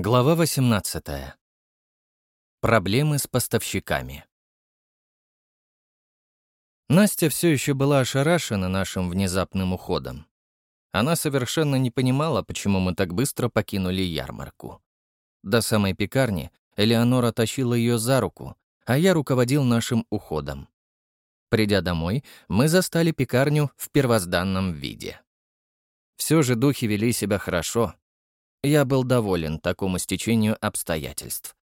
Глава 18. Проблемы с поставщиками. Настя все еще была ошарашена нашим внезапным уходом. Она совершенно не понимала, почему мы так быстро покинули ярмарку. До самой пекарни Элеонора тащила ее за руку, а я руководил нашим уходом. Придя домой, мы застали пекарню в первозданном виде. Все же духи вели себя хорошо, я был доволен такому стечению обстоятельств.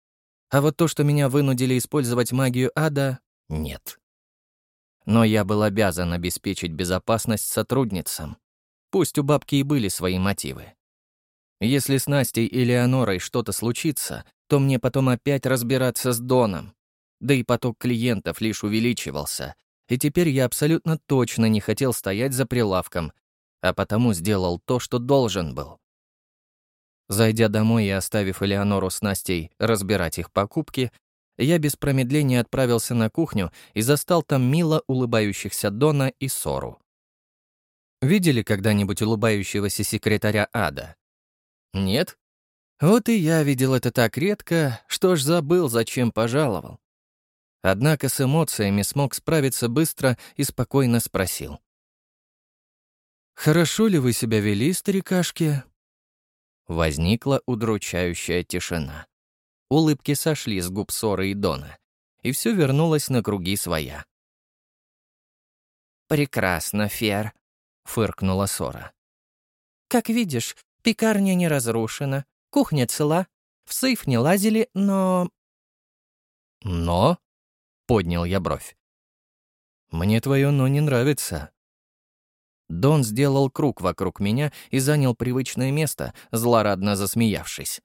А вот то, что меня вынудили использовать магию ада, нет. Но я был обязан обеспечить безопасность сотрудницам. Пусть у бабки и были свои мотивы. Если с Настей и Леонорой что-то случится, то мне потом опять разбираться с Доном. Да и поток клиентов лишь увеличивался, и теперь я абсолютно точно не хотел стоять за прилавком, а потому сделал то, что должен был. Зайдя домой и оставив Элеонору с Настей разбирать их покупки, я без промедления отправился на кухню и застал там мило улыбающихся Дона и Сору. Видели когда-нибудь улыбающегося секретаря ада? Нет? Вот и я видел это так редко, что ж забыл, зачем пожаловал. Однако с эмоциями смог справиться быстро и спокойно спросил. «Хорошо ли вы себя вели, старикашки?» Возникла удручающая тишина. Улыбки сошли с губ Соры и Дона, и все вернулось на круги своя. «Прекрасно, Фер», — фыркнула Сора. «Как видишь, пекарня не разрушена, кухня цела, в сейф не лазили, но...» «Но?» — поднял я бровь. «Мне твое «но» не нравится. Дон сделал круг вокруг меня и занял привычное место, злорадно засмеявшись.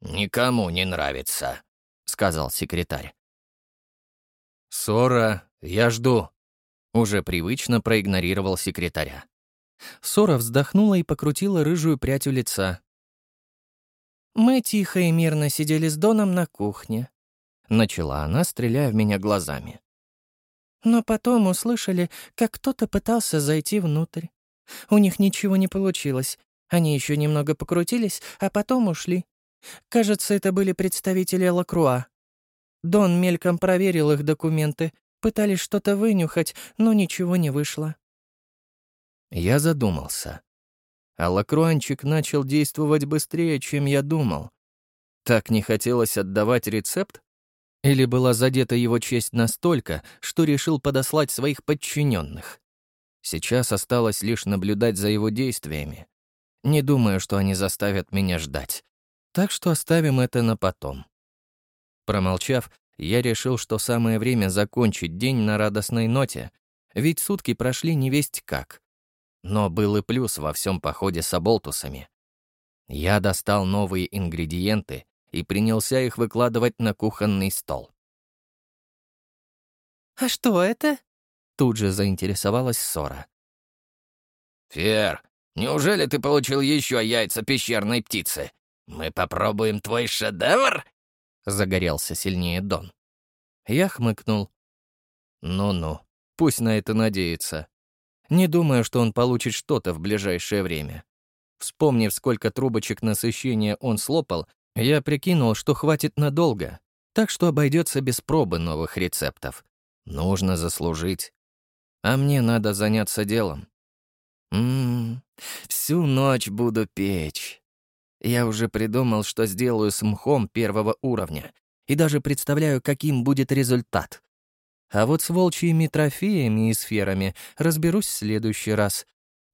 «Никому не нравится», — сказал секретарь. «Сора, я жду», — уже привычно проигнорировал секретаря. Сора вздохнула и покрутила рыжую прядь у лица. «Мы тихо и мирно сидели с Доном на кухне», — начала она, стреляя в меня глазами. Но потом услышали, как кто-то пытался зайти внутрь. У них ничего не получилось. Они еще немного покрутились, а потом ушли. Кажется, это были представители Лакруа. Дон мельком проверил их документы, пытались что-то вынюхать, но ничего не вышло. Я задумался. А Лакруанчик начал действовать быстрее, чем я думал. Так не хотелось отдавать рецепт? Или была задета его честь настолько, что решил подослать своих подчиненных. Сейчас осталось лишь наблюдать за его действиями. Не думаю, что они заставят меня ждать. Так что оставим это на потом. Промолчав, я решил, что самое время закончить день на радостной ноте, ведь сутки прошли невесть как. Но был и плюс во всем походе с оболтусами. Я достал новые ингредиенты и принялся их выкладывать на кухонный стол. «А что это?» — тут же заинтересовалась Сора. «Фер, неужели ты получил еще яйца пещерной птицы? Мы попробуем твой шедевр?» — загорелся сильнее Дон. Я хмыкнул. «Ну-ну, пусть на это надеется. Не думаю, что он получит что-то в ближайшее время. Вспомнив, сколько трубочек насыщения он слопал, я прикинул, что хватит надолго, так что обойдется без пробы новых рецептов. Нужно заслужить. А мне надо заняться делом. Ммм, всю ночь буду печь. Я уже придумал, что сделаю с мхом первого уровня, и даже представляю, каким будет результат. А вот с волчьими трофеями и сферами разберусь в следующий раз.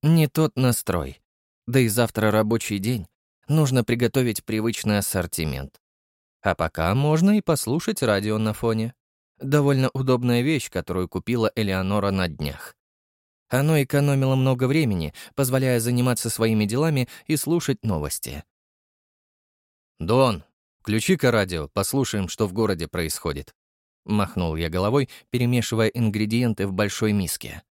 Не тот настрой. Да и завтра рабочий день. Нужно приготовить привычный ассортимент. А пока можно и послушать радио на фоне. Довольно удобная вещь, которую купила Элеонора на днях. Оно экономило много времени, позволяя заниматься своими делами и слушать новости. «Дон, включи-ка радио, послушаем, что в городе происходит», — махнул я головой, перемешивая ингредиенты в большой миске.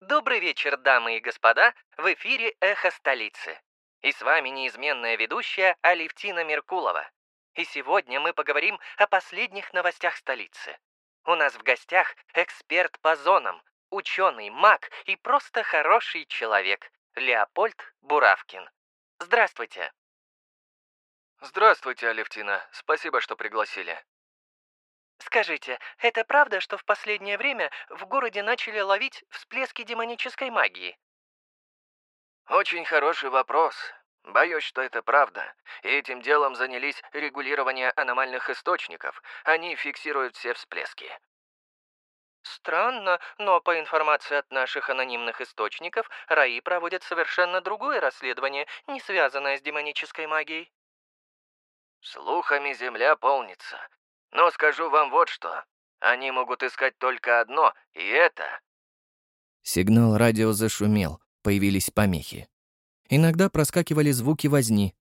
Добрый вечер, дамы и господа, в эфире «Эхо столицы». И с вами неизменная ведущая Алевтина Меркулова. И сегодня мы поговорим о последних новостях столицы. У нас в гостях эксперт по зонам, ученый, маг и просто хороший человек Леопольд Буравкин. Здравствуйте. Здравствуйте, Алевтина. Спасибо, что пригласили. Скажите, это правда, что в последнее время в городе начали ловить всплески демонической магии? Очень хороший вопрос. Боюсь, что это правда. И этим делом занялись регулирование аномальных источников. Они фиксируют все всплески. Странно, но по информации от наших анонимных источников, РАИ проводят совершенно другое расследование, не связанное с демонической магией. Слухами земля полнится. Но скажу вам вот что. Они могут искать только одно, и это... Сигнал радио зашумел, появились помехи. Иногда проскакивали звуки возни.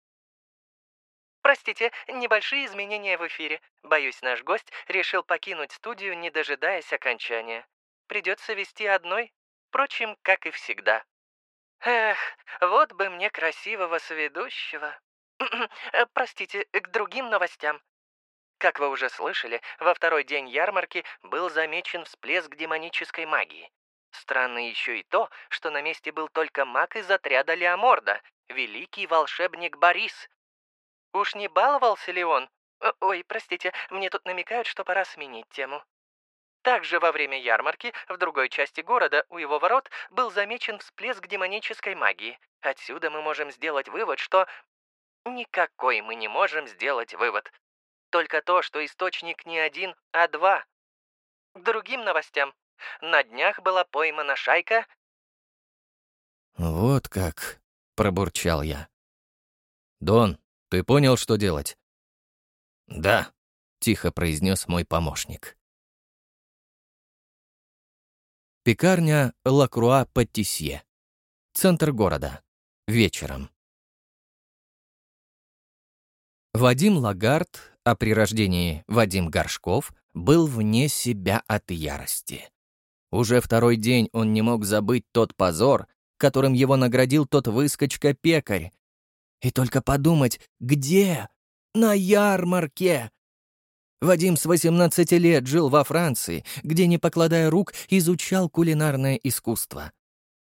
Простите, небольшие изменения в эфире. Боюсь, наш гость решил покинуть студию, не дожидаясь окончания. Придется вести одной, впрочем, как и всегда. Эх, вот бы мне красивого соведущего. Простите, к другим новостям. Как вы уже слышали, во второй день ярмарки был замечен всплеск демонической магии. Странно еще и то, что на месте был только маг из отряда Леоморда, великий волшебник Борис. Уж не баловался ли он? Ой, простите, мне тут намекают, что пора сменить тему. Также во время ярмарки в другой части города у его ворот был замечен всплеск демонической магии. Отсюда мы можем сделать вывод, что... Никакой мы не можем сделать вывод. Только то, что источник не один, а два. К другим новостям. На днях была поймана шайка... «Вот как», — пробурчал я. «Дон, ты понял, что делать?» «Да», — тихо произнес мой помощник. Пекарня Лакруа Паттисье. Центр города. Вечером. Вадим Лагард а при рождении Вадим Горшков был вне себя от ярости. Уже второй день он не мог забыть тот позор, которым его наградил тот выскочка-пекарь. И только подумать, где? На ярмарке! Вадим с 18 лет жил во Франции, где, не покладая рук, изучал кулинарное искусство.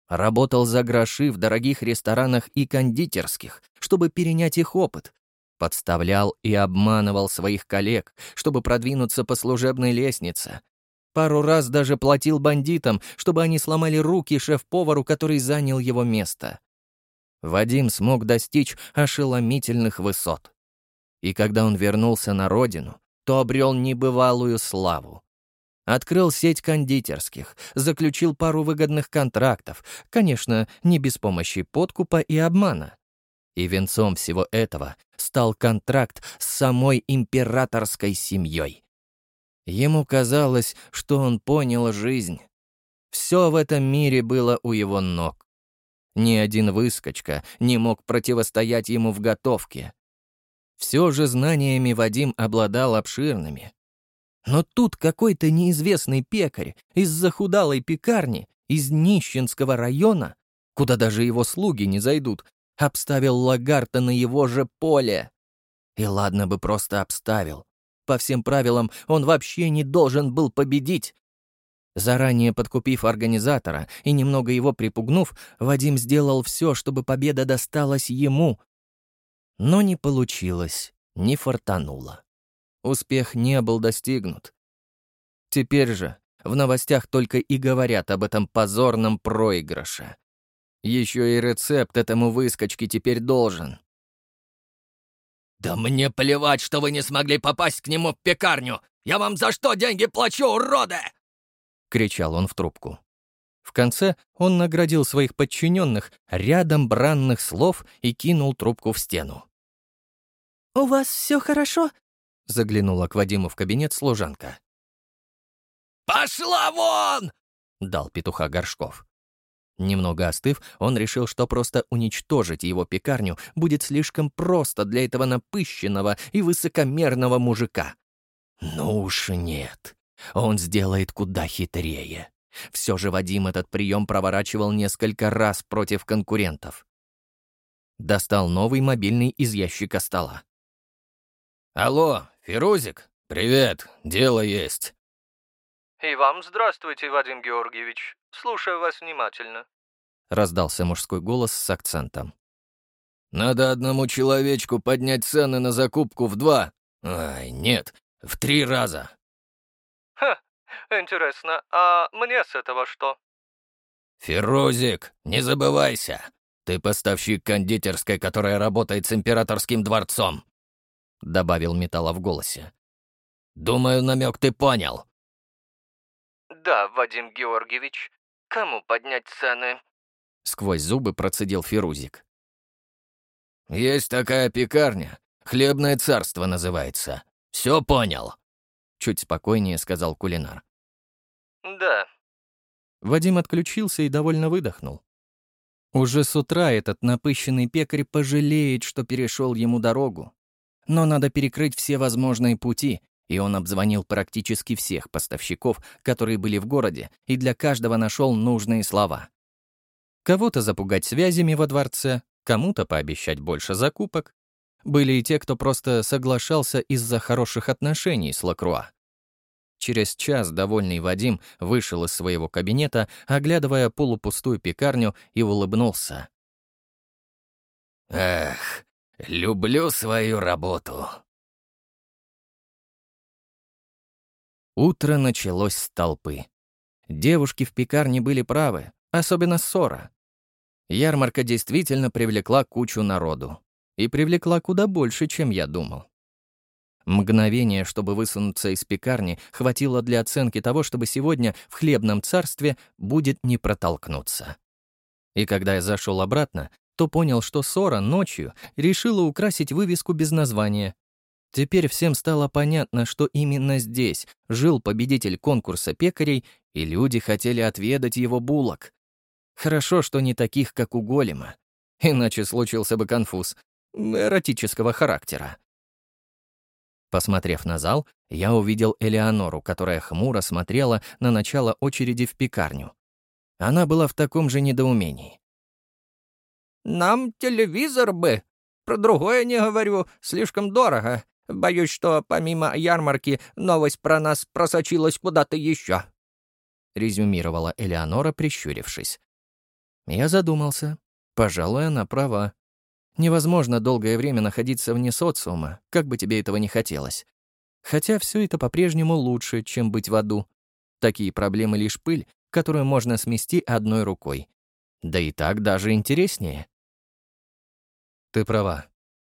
Работал за гроши в дорогих ресторанах и кондитерских, чтобы перенять их опыт, подставлял и обманывал своих коллег, чтобы продвинуться по служебной лестнице. Пару раз даже платил бандитам, чтобы они сломали руки шеф-повару, который занял его место. Вадим смог достичь ошеломительных высот. И когда он вернулся на родину, то обрел небывалую славу. Открыл сеть кондитерских, заключил пару выгодных контрактов, конечно, не без помощи подкупа и обмана. И венцом всего этого стал контракт с самой императорской семьей. Ему казалось, что он понял жизнь. Все в этом мире было у его ног. Ни один выскочка не мог противостоять ему в готовке. Все же знаниями Вадим обладал обширными. Но тут какой-то неизвестный пекарь из захудалой пекарни, из нищенского района, куда даже его слуги не зайдут, Обставил Лагарта на его же поле. И ладно бы просто обставил. По всем правилам, он вообще не должен был победить. Заранее подкупив организатора и немного его припугнув, Вадим сделал все, чтобы победа досталась ему. Но не получилось, не фартануло. Успех не был достигнут. Теперь же в новостях только и говорят об этом позорном проигрыше. Еще и рецепт этому выскочке теперь должен. «Да мне плевать, что вы не смогли попасть к нему в пекарню! Я вам за что деньги плачу, уроды!» — кричал он в трубку. В конце он наградил своих подчиненных рядом бранных слов и кинул трубку в стену. «У вас все хорошо?» — заглянула к Вадиму в кабинет служанка. «Пошла вон!» — дал петуха Горшков. Немного остыв, он решил, что просто уничтожить его пекарню будет слишком просто для этого напыщенного и высокомерного мужика. Ну уж нет, он сделает куда хитрее. Все же Вадим этот прием проворачивал несколько раз против конкурентов. Достал новый мобильный из ящика стола. «Алло, Фирузик? Привет, дело есть». «И вам здравствуйте, Вадим Георгиевич. Слушаю вас внимательно», — раздался мужской голос с акцентом. Надо одному человечку поднять цены на закупку в два. Ай, нет, в три раза. Ха, интересно, а мне с этого что? Ферузик, не забывайся. Ты поставщик кондитерской, которая работает с императорским дворцом. Добавил металла в голосе. Думаю, намек ты понял. Да, Вадим Георгиевич. Кому поднять цены? Сквозь зубы процедил Ферузик. Есть такая пекарня. Хлебное царство называется. Все понял. Чуть спокойнее сказал кулинар. Да. Вадим отключился и довольно выдохнул. Уже с утра этот напыщенный пекарь пожалеет, что перешел ему дорогу. Но надо перекрыть все возможные пути, и он обзвонил практически всех поставщиков, которые были в городе, и для каждого нашел нужные слова. Кого-то запугать связями во дворце, кому-то пообещать больше закупок. Были и те, кто просто соглашался из-за хороших отношений с Лакруа. Через час довольный Вадим вышел из своего кабинета, оглядывая полупустую пекарню, и улыбнулся. «Эх, люблю свою работу», Утро началось с толпы. Девушки в пекарне были правы, особенно Сора. Ярмарка действительно привлекла кучу народу. И привлекла куда больше, чем я думал. Мгновение, чтобы высунуться из пекарни, хватило для оценки того, чтобы сегодня в хлебном царстве будет не протолкнуться. И когда я зашел обратно, то понял, что Сора ночью решила украсить вывеску без названия Теперь всем стало понятно, что именно здесь жил победитель конкурса пекарей, и люди хотели отведать его булок. Хорошо, что не таких, как у голема. Иначе случился бы конфуз эротического характера. Посмотрев на зал, я увидел Элеонору, которая хмуро смотрела на начало очереди в пекарню. Она была в таком же недоумении. «Нам телевизор бы. Про другое не говорю, слишком дорого. Боюсь, что помимо ярмарки новость про нас просочилась куда-то еще», — резюмировала Элеонора, прищурившись. Я задумался. Пожалуй, она права. Невозможно долгое время находиться вне социума, как бы тебе этого не хотелось. Хотя все это по-прежнему лучше, чем быть в аду. Такие проблемы лишь пыль, которую можно смести одной рукой. Да и так даже интереснее. Ты права.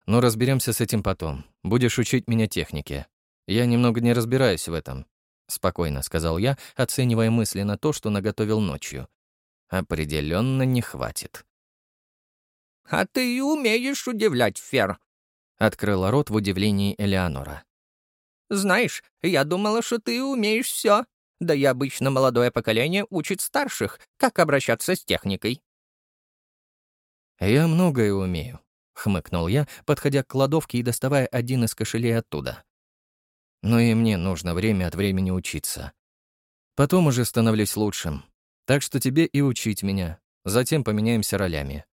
Но разберемся с этим потом. Будешь учить меня технике. Я немного не разбираюсь в этом», — спокойно сказал я, оценивая мысли на то, что наготовил ночью. Определенно не хватит. «А ты умеешь удивлять, Фер», — открыла рот в удивлении Элеонора. «Знаешь, я думала, что ты умеешь все. Да и обычно молодое поколение учит старших, как обращаться с техникой». «Я многое умею», — хмыкнул я, подходя к кладовке и доставая один из кошелей оттуда. «Но и мне нужно время от времени учиться. Потом уже становлюсь лучшим. Так что тебе и учить меня. Затем поменяемся ролями».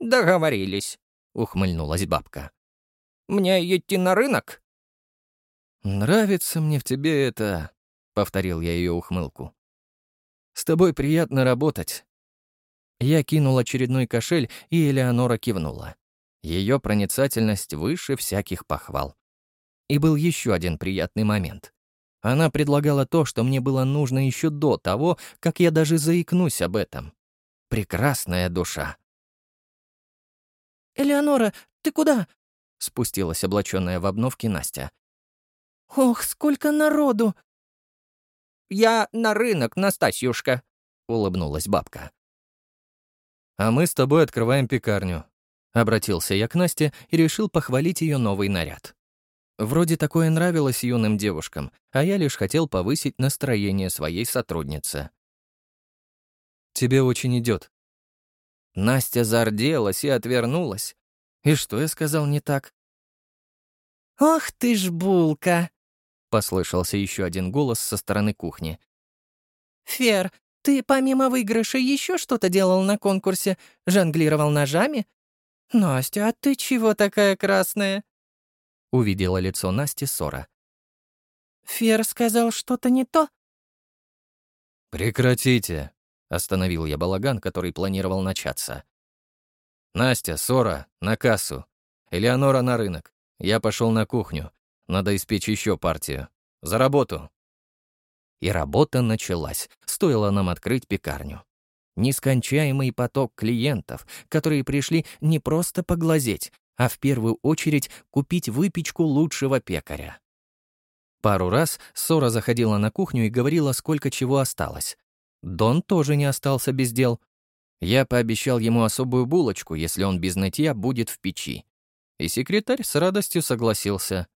«Договорились», — ухмыльнулась бабка. «Мне идти на рынок?» «Нравится мне в тебе это», — повторил я ее ухмылку. «С тобой приятно работать, я кинул очередной кошель, и Элеонора кивнула. Ее проницательность выше всяких похвал. И был еще один приятный момент. Она предлагала то, что мне было нужно еще до того, как я даже заикнусь об этом. Прекрасная душа. «Элеонора, ты куда?» — спустилась облаченная в обновке Настя. «Ох, сколько народу!» «Я на рынок, Настасьюшка», — улыбнулась бабка. «А мы с тобой открываем пекарню». Обратился я к Насте и решил похвалить ее новый наряд. Вроде такое нравилось юным девушкам, а я лишь хотел повысить настроение своей сотрудницы. «Тебе очень идет. Настя зарделась и отвернулась. И что я сказал не так? «Ох ты ж булка!» — послышался еще один голос со стороны кухни. «Фер, ты помимо выигрыша еще что-то делал на конкурсе? Жонглировал ножами? Настя, а ты чего такая красная?» Увидела лицо Насти Сора. «Фер сказал что-то не то?» «Прекратите!» — остановил я балаган, который планировал начаться. Настя, Сора, на кассу. Элеонора на рынок. Я пошел на кухню. Надо испечь еще партию. За работу. И работа началась. Стоило нам открыть пекарню. Нескончаемый поток клиентов, которые пришли не просто поглазеть, а в первую очередь купить выпечку лучшего пекаря. Пару раз Сора заходила на кухню и говорила, сколько чего осталось. Дон тоже не остался без дел. Я пообещал ему особую булочку, если он без нытья будет в печи. И секретарь с радостью согласился.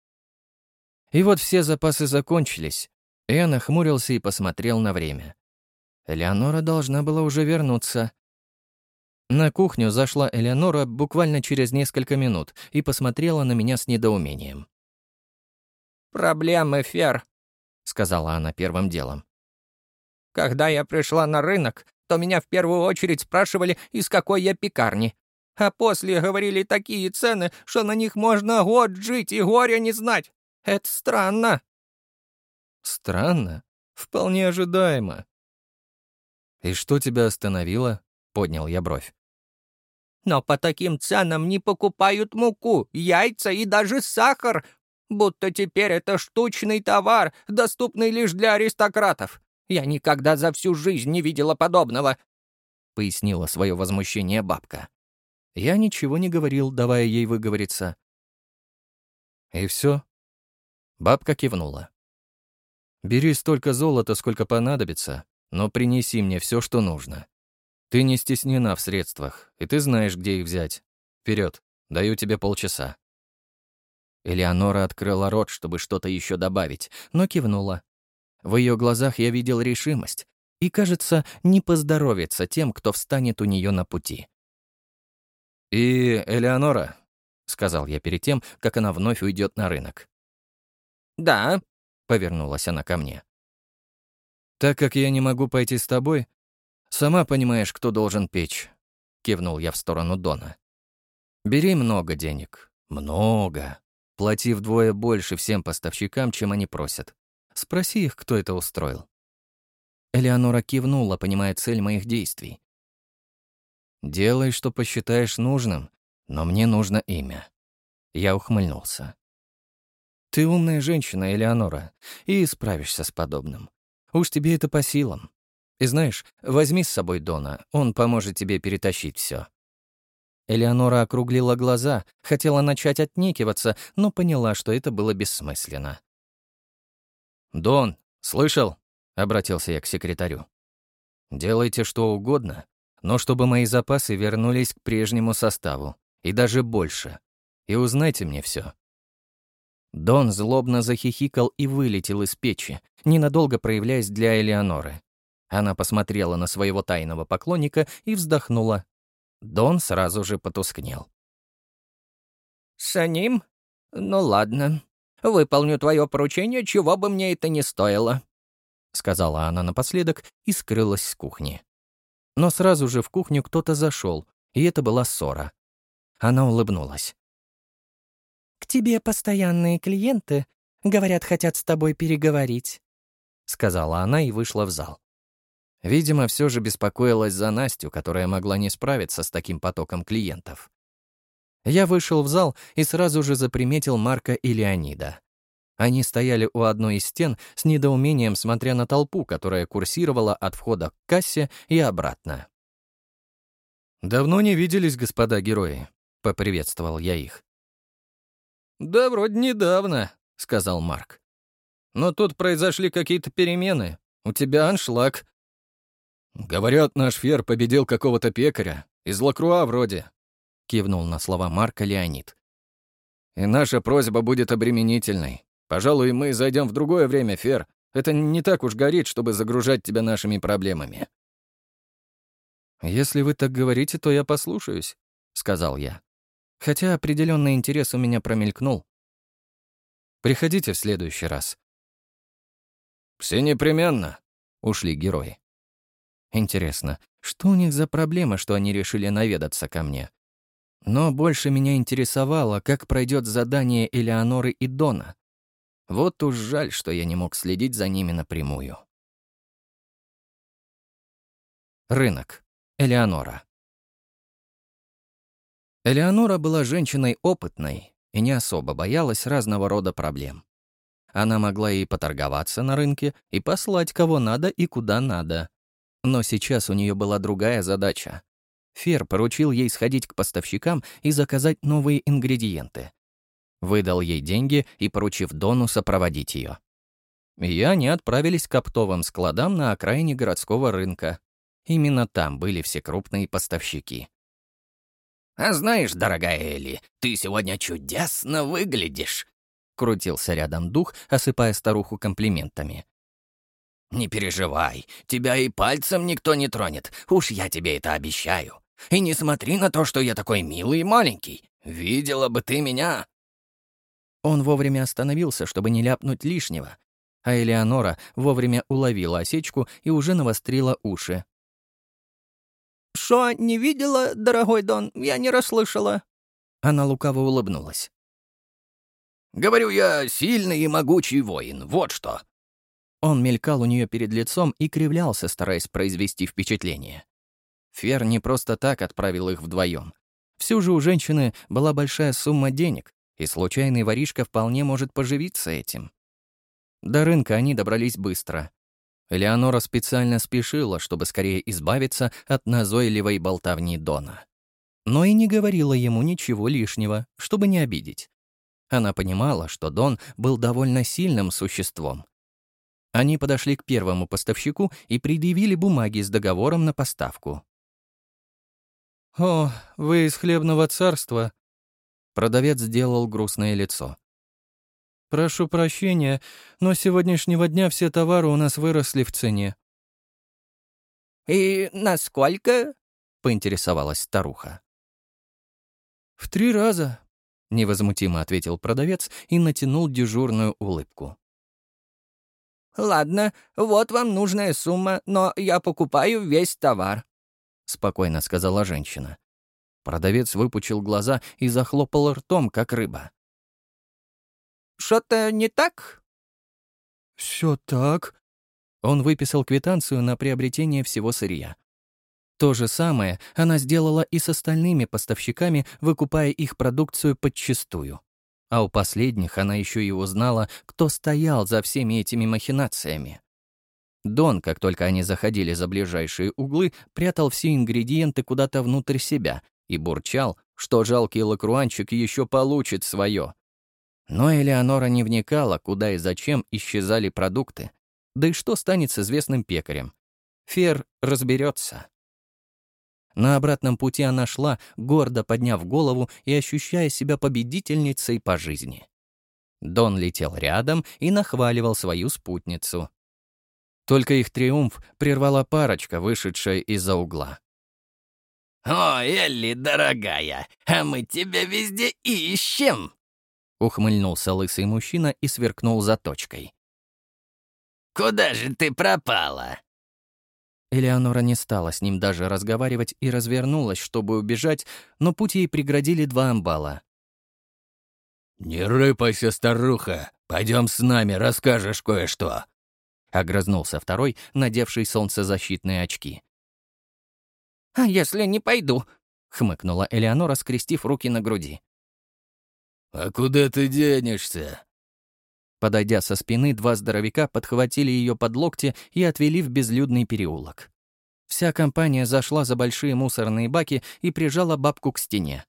И вот все запасы закончились. Я нахмурился и посмотрел на время. Элеонора должна была уже вернуться. На кухню зашла Элеонора буквально через несколько минут и посмотрела на меня с недоумением. «Проблемы, Фер», — сказала она первым делом. «Когда я пришла на рынок, то меня в первую очередь спрашивали, из какой я пекарни. А после говорили такие цены, что на них можно год жить и горя не знать. Это странно». «Странно? Вполне ожидаемо». «И что тебя остановило?» — поднял я бровь. «Но по таким ценам не покупают муку, яйца и даже сахар, будто теперь это штучный товар, доступный лишь для аристократов. Я никогда за всю жизнь не видела подобного», — пояснила свое возмущение бабка. Я ничего не говорил, давая ей выговориться. «И все?» Бабка кивнула. «Бери столько золота, сколько понадобится, но принеси мне все, что нужно. Ты не стеснена в средствах, и ты знаешь, где их взять. Вперед, даю тебе полчаса». Элеонора открыла рот, чтобы что-то еще добавить, но кивнула. В ее глазах я видел решимость, и, кажется, не поздоровится тем, кто встанет у нее на пути. «И, Элеонора», — сказал я перед тем, как она вновь уйдет на рынок. «Да», — повернулась она ко мне. «Так как я не могу пойти с тобой, сама понимаешь, кто должен печь», — кивнул я в сторону Дона. «Бери много денег. Много. Плати вдвое больше всем поставщикам, чем они просят. Спроси их, кто это устроил». Элеонора кивнула, понимая цель моих действий. «Делай, что посчитаешь нужным, но мне нужно имя». Я ухмыльнулся. «Ты умная женщина, Элеонора, и справишься с подобным. Уж тебе это по силам. И знаешь, возьми с собой Дона, он поможет тебе перетащить все. Элеонора округлила глаза, хотела начать отнекиваться, но поняла, что это было бессмысленно. «Дон, слышал?» — обратился я к секретарю. «Делайте что угодно, но чтобы мои запасы вернулись к прежнему составу, и даже больше. И узнайте мне все. Дон злобно захихикал и вылетел из печи, ненадолго проявляясь для Элеоноры. Она посмотрела на своего тайного поклонника и вздохнула. Дон сразу же потускнел. «С ним? Ну ладно. Выполню твое поручение, чего бы мне это ни стоило», — сказала она напоследок и скрылась с кухни. Но сразу же в кухню кто-то зашел, и это была ссора. Она улыбнулась. «К тебе постоянные клиенты. Говорят, хотят с тобой переговорить», — сказала она и вышла в зал. Видимо, все же беспокоилась за Настю, которая могла не справиться с таким потоком клиентов. Я вышел в зал и сразу же заприметил Марка и Леонида. Они стояли у одной из стен с недоумением, смотря на толпу, которая курсировала от входа к кассе и обратно. «Давно не виделись, господа герои», — поприветствовал я их. «Да вроде недавно», — сказал Марк. «Но тут произошли какие-то перемены. У тебя аншлаг». «Говорят, наш Фер победил какого-то пекаря. Из Лакруа вроде», — кивнул на слова Марка Леонид. «И наша просьба будет обременительной. Пожалуй, мы зайдем в другое время, Фер. Это не так уж горит, чтобы загружать тебя нашими проблемами». «Если вы так говорите, то я послушаюсь», — сказал я. Хотя определенный интерес у меня промелькнул. «Приходите в следующий раз». «Все непременно», — ушли герои. Интересно, что у них за проблема, что они решили наведаться ко мне? Но больше меня интересовало, как пройдет задание Элеоноры и Дона. Вот уж жаль, что я не мог следить за ними напрямую. Рынок. Элеонора. Элеонора была женщиной опытной и не особо боялась разного рода проблем. Она могла и поторговаться на рынке, и послать кого надо и куда надо. Но сейчас у нее была другая задача. Фер поручил ей сходить к поставщикам и заказать новые ингредиенты. Выдал ей деньги и, поручив Дону, сопроводить ее. И они отправились к оптовым складам на окраине городского рынка. Именно там были все крупные поставщики. «А знаешь, дорогая Элли, ты сегодня чудесно выглядишь», — крутился рядом дух, осыпая старуху комплиментами. «Не переживай, тебя и пальцем никто не тронет, уж я тебе это обещаю. И не смотри на то, что я такой милый и маленький. Видела бы ты меня!» Он вовремя остановился, чтобы не ляпнуть лишнего, а Элеонора вовремя уловила осечку и уже навострила уши. «Шо, не видела, дорогой Дон? Я не расслышала». Она лукаво улыбнулась. «Говорю я, сильный и могучий воин, вот что». Он мелькал у нее перед лицом и кривлялся, стараясь произвести впечатление. Фер не просто так отправил их вдвоем. Все же у женщины была большая сумма денег, и случайный воришка вполне может поживиться этим. До рынка они добрались быстро. Элеонора специально спешила, чтобы скорее избавиться от назойливой болтовни Дона. Но и не говорила ему ничего лишнего, чтобы не обидеть. Она понимала, что Дон был довольно сильным существом. Они подошли к первому поставщику и предъявили бумаги с договором на поставку. «О, вы из хлебного царства!» Продавец сделал грустное лицо. «Прошу прощения, но с сегодняшнего дня все товары у нас выросли в цене». «И насколько?» — поинтересовалась старуха. «В три раза», — невозмутимо ответил продавец и натянул дежурную улыбку. «Ладно, вот вам нужная сумма, но я покупаю весь товар», — спокойно сказала женщина. Продавец выпучил глаза и захлопал ртом, как рыба. Что-то не так?» «Все так». Он выписал квитанцию на приобретение всего сырья. То же самое она сделала и с остальными поставщиками, выкупая их продукцию подчистую. А у последних она еще и узнала, кто стоял за всеми этими махинациями. Дон, как только они заходили за ближайшие углы, прятал все ингредиенты куда-то внутрь себя и бурчал, что жалкий лакруанчик еще получит свое. Но Элеонора не вникала, куда и зачем исчезали продукты. Да и что станет с известным пекарем? Фер разберется. На обратном пути она шла, гордо подняв голову и ощущая себя победительницей по жизни. Дон летел рядом и нахваливал свою спутницу. Только их триумф прервала парочка, вышедшая из-за угла. «О, Элли, дорогая, а мы тебя везде ищем!» Ухмыльнулся лысый мужчина и сверкнул заточкой. «Куда же ты пропала?» Элеонора не стала с ним даже разговаривать и развернулась, чтобы убежать, но путь ей преградили два амбала. «Не рыпайся, старуха! Пойдем с нами, расскажешь кое-что!» Огрызнулся второй, надевший солнцезащитные очки. «А если не пойду?» — хмыкнула Элеонора, скрестив руки на груди. «А куда ты денешься?» Подойдя со спины, два здоровяка подхватили ее под локти и отвели в безлюдный переулок. Вся компания зашла за большие мусорные баки и прижала бабку к стене.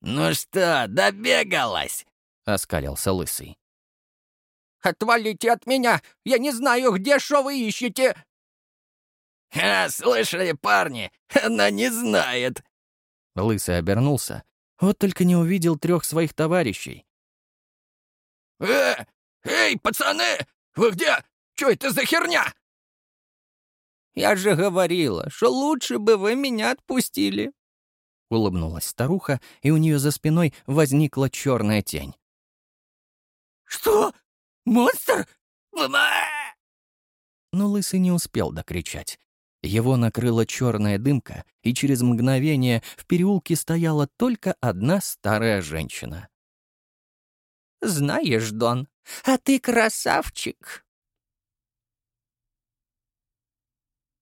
«Ну что, добегалась?» — оскалился лысый. «Отвалите от меня! Я не знаю, где шо вы ищете!» «А, слышали, парни? Она не знает!» Лысый обернулся, вот только не увидел трех своих товарищей. «Э! Эй, пацаны! Вы где? Что это за херня?» «Я же говорила, что лучше бы вы меня отпустили!» Улыбнулась старуха, и у нее за спиной возникла черная тень. «Что? Монстр? Мама!» Но Лысый не успел докричать. Его накрыла черная дымка, и через мгновение в переулке стояла только одна старая женщина. «Знаешь, Дон, а ты красавчик!»